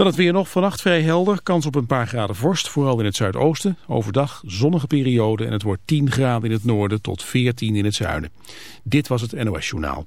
Dan het weer nog vannacht vrij helder. Kans op een paar graden vorst, vooral in het zuidoosten. Overdag zonnige periode en het wordt 10 graden in het noorden tot 14 in het zuiden. Dit was het NOS Journaal.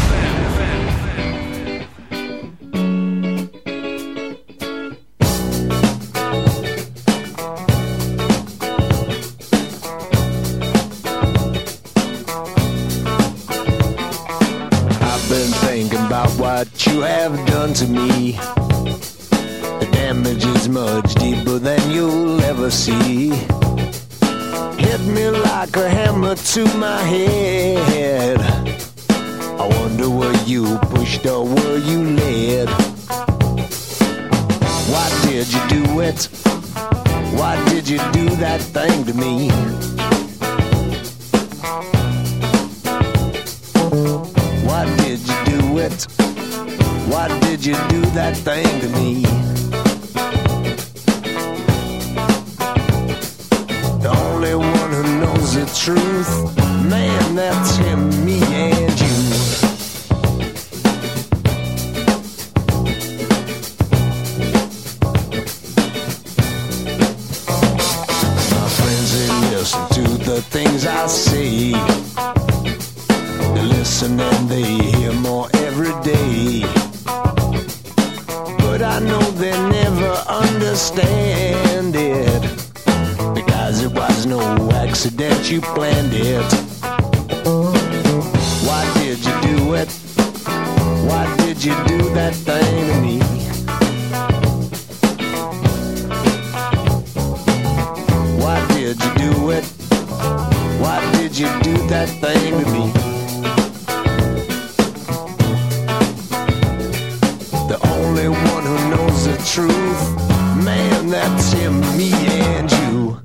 dancing, me and you.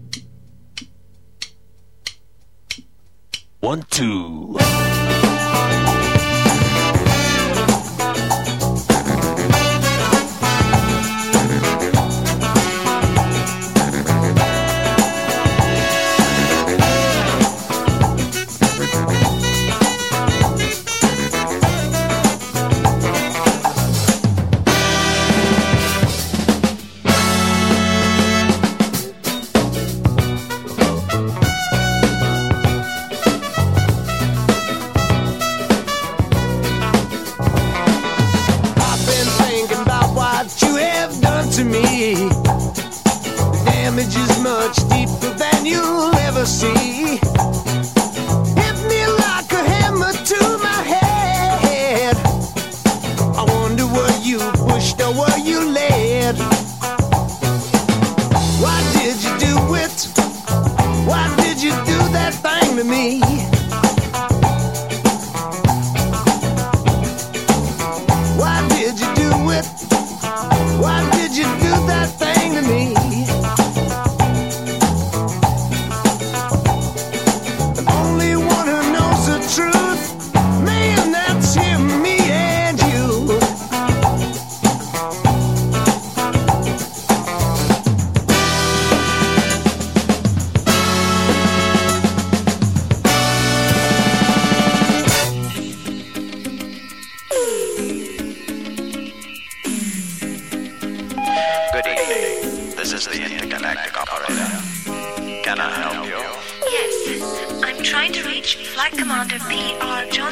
One, two.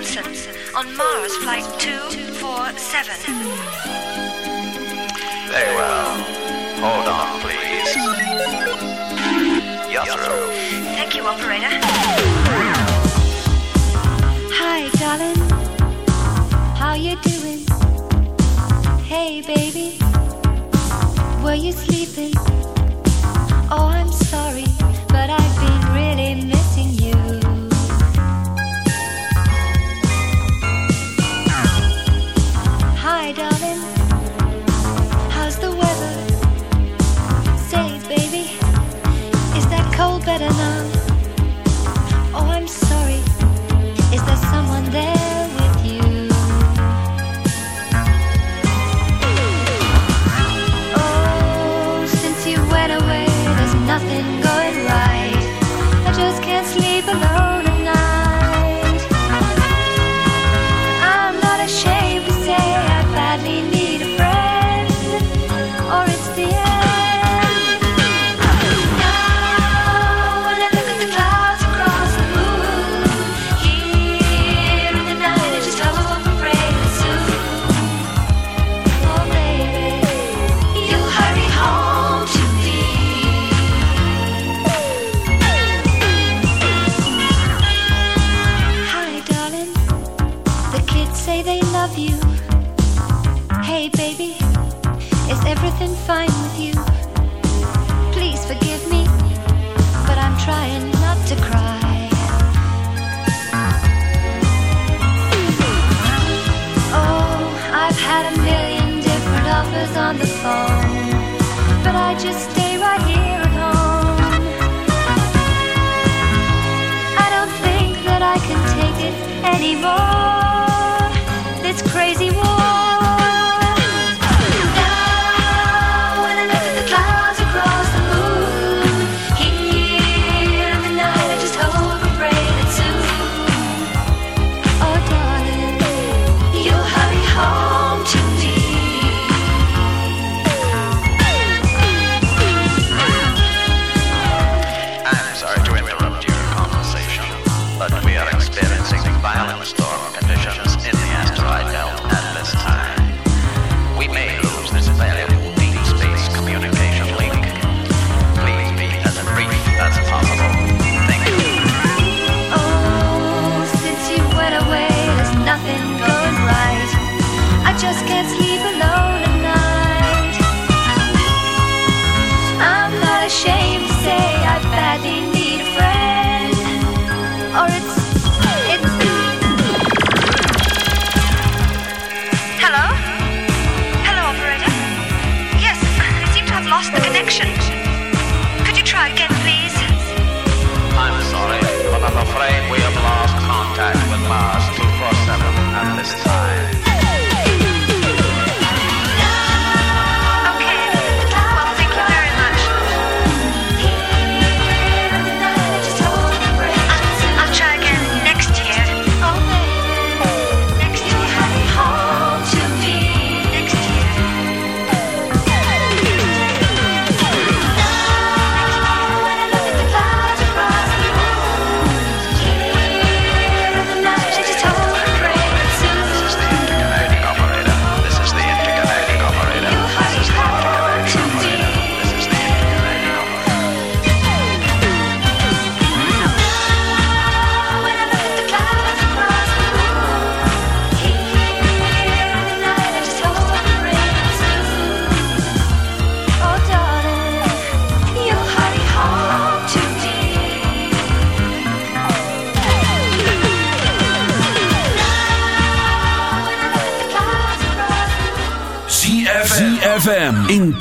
Johnson on Mars Flight 247. Very well. Hold on, please. You're through. Thank you, operator. Hi, darling. How you doing? Hey, baby. Were you sleeping? I just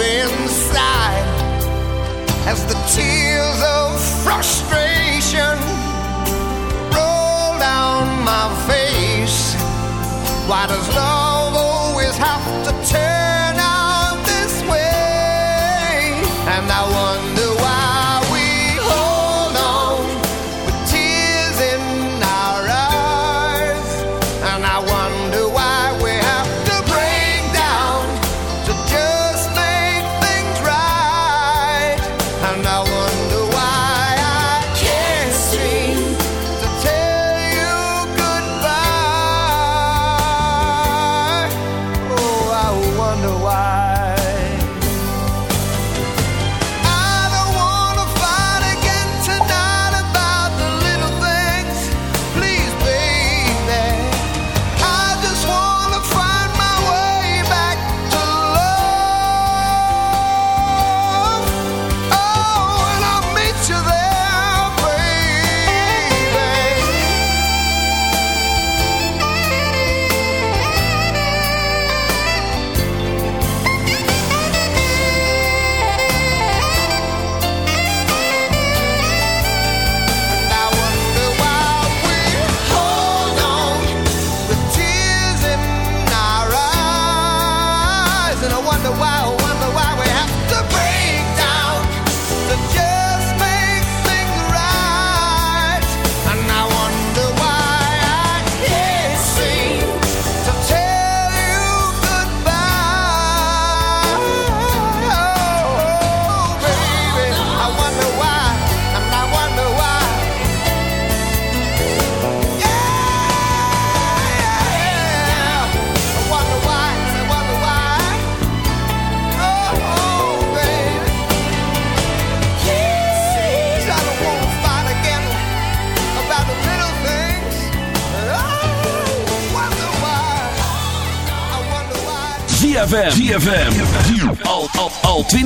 inside as the tears of frustration roll down my face. Why does love always have an hour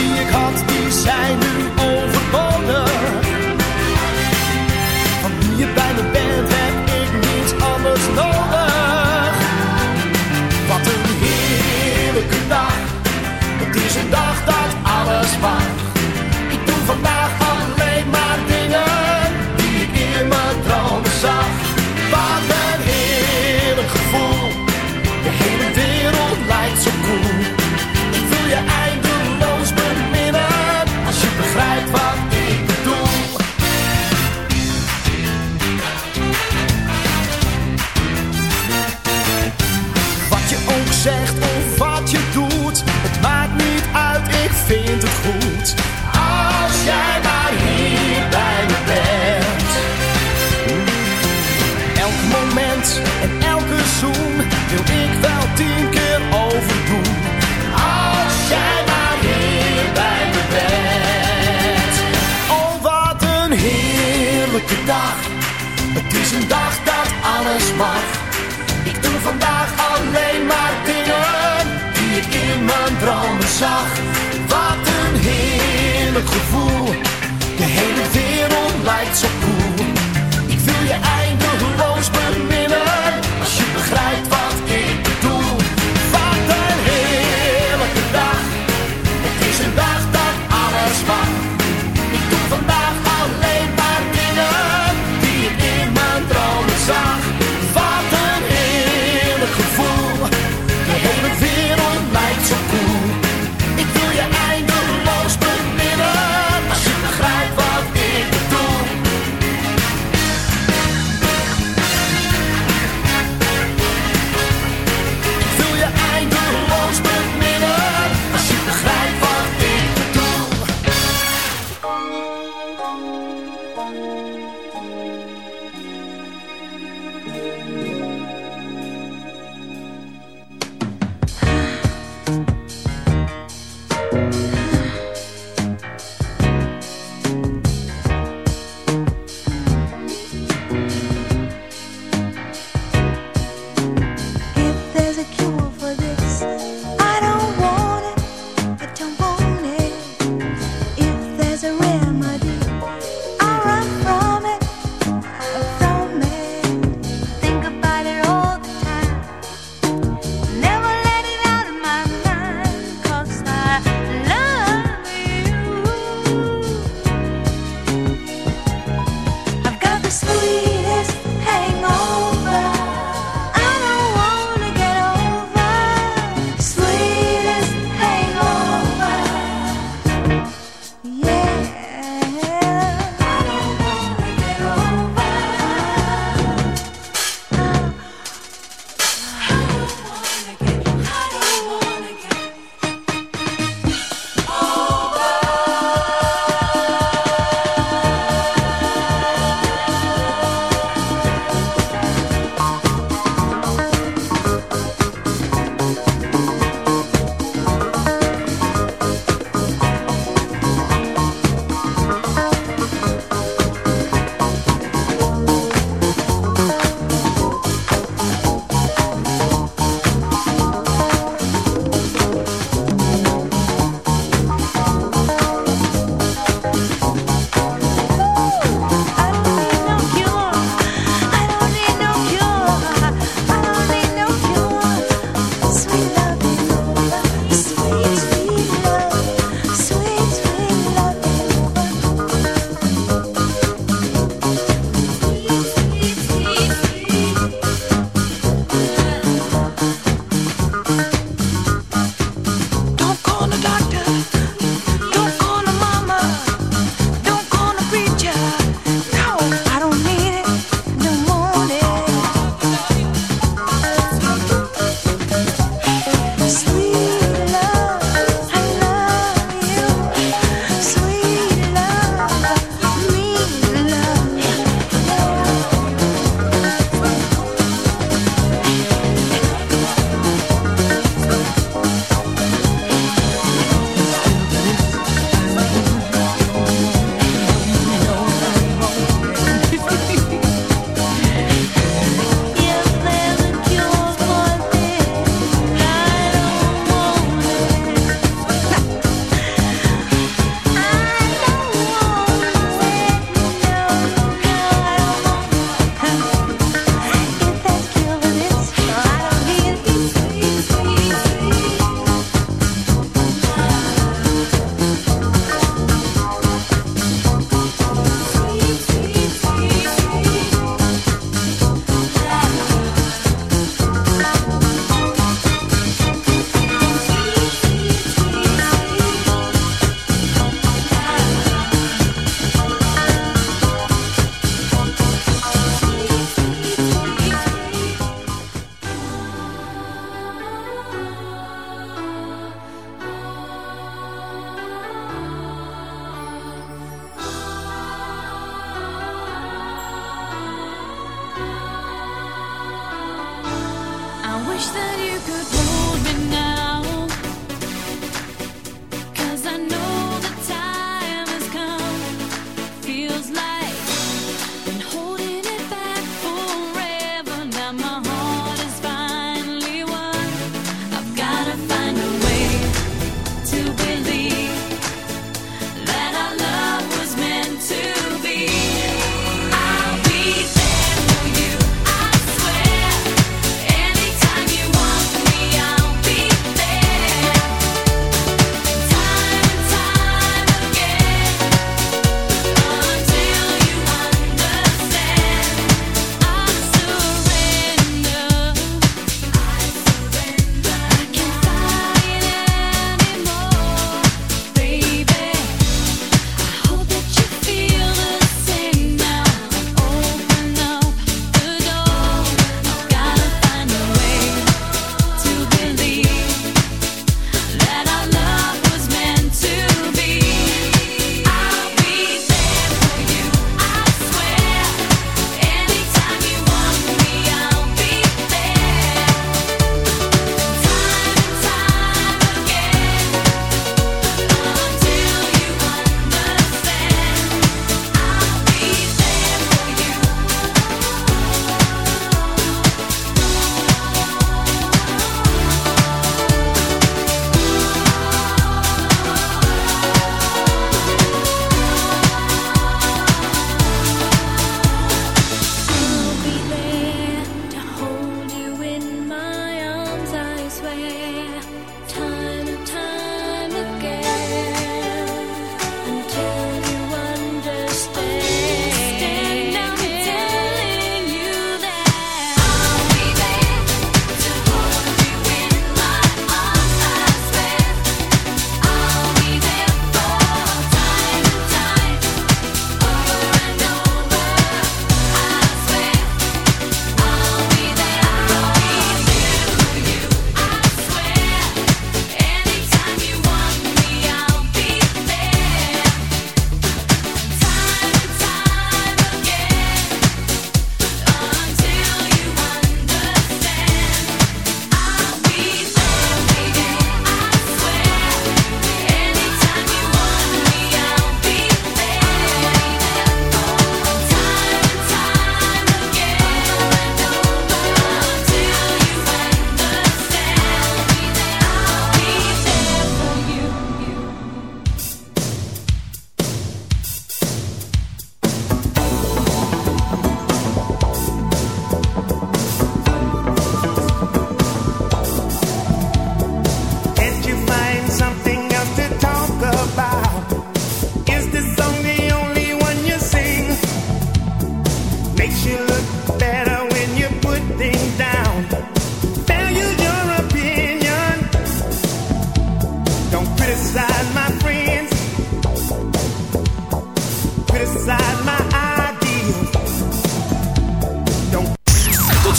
die ik had, die zijn Ik doe vandaag alleen maar dingen die ik in mijn dromen zag. Wat een heerlijk gevoel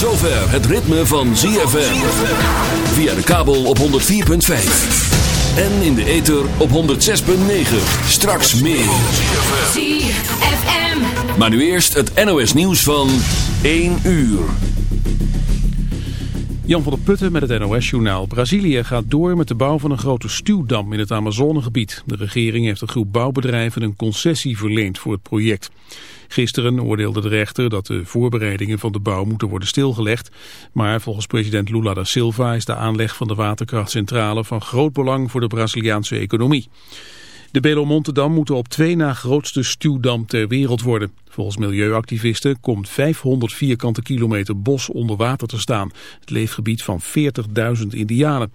zover het ritme van ZFM. Via de kabel op 104.5. En in de ether op 106.9. Straks meer. ZFM. Maar nu eerst het NOS nieuws van 1 uur. Jan van der Putten met het NOS-journaal. Brazilië gaat door met de bouw van een grote stuwdam in het Amazonegebied. De regering heeft een groep bouwbedrijven een concessie verleend voor het project. Gisteren oordeelde de rechter dat de voorbereidingen van de bouw moeten worden stilgelegd. Maar volgens president Lula da Silva is de aanleg van de waterkrachtcentrale van groot belang voor de Braziliaanse economie. De Belo Monte-dam moet op twee na grootste stuwdam ter wereld worden. Volgens milieuactivisten komt 500 vierkante kilometer bos onder water te staan. Het leefgebied van 40.000 indianen.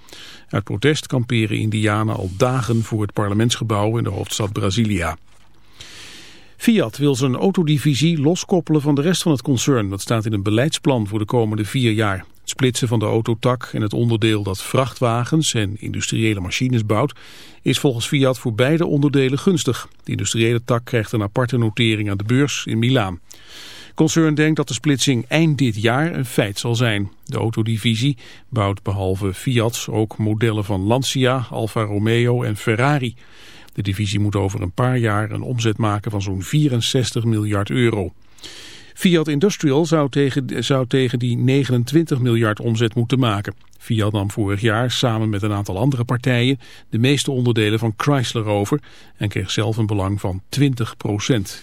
Uit protest kamperen indianen al dagen voor het parlementsgebouw in de hoofdstad Brasilia. Fiat wil zijn autodivisie loskoppelen van de rest van het concern. Dat staat in een beleidsplan voor de komende vier jaar. Het splitsen van de autotak en het onderdeel dat vrachtwagens en industriële machines bouwt... is volgens Fiat voor beide onderdelen gunstig. De industriële tak krijgt een aparte notering aan de beurs in Milaan. concern denkt dat de splitsing eind dit jaar een feit zal zijn. De autodivisie bouwt behalve Fiat ook modellen van Lancia, Alfa Romeo en Ferrari... De divisie moet over een paar jaar een omzet maken van zo'n 64 miljard euro. Fiat Industrial zou tegen, zou tegen die 29 miljard omzet moeten maken. Fiat nam vorig jaar samen met een aantal andere partijen de meeste onderdelen van Chrysler over en kreeg zelf een belang van 20%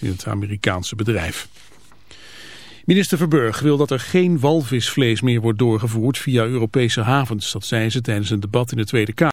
in het Amerikaanse bedrijf. Minister Verburg wil dat er geen walvisvlees meer wordt doorgevoerd via Europese havens. Dat zei ze tijdens een debat in de Tweede Kamer.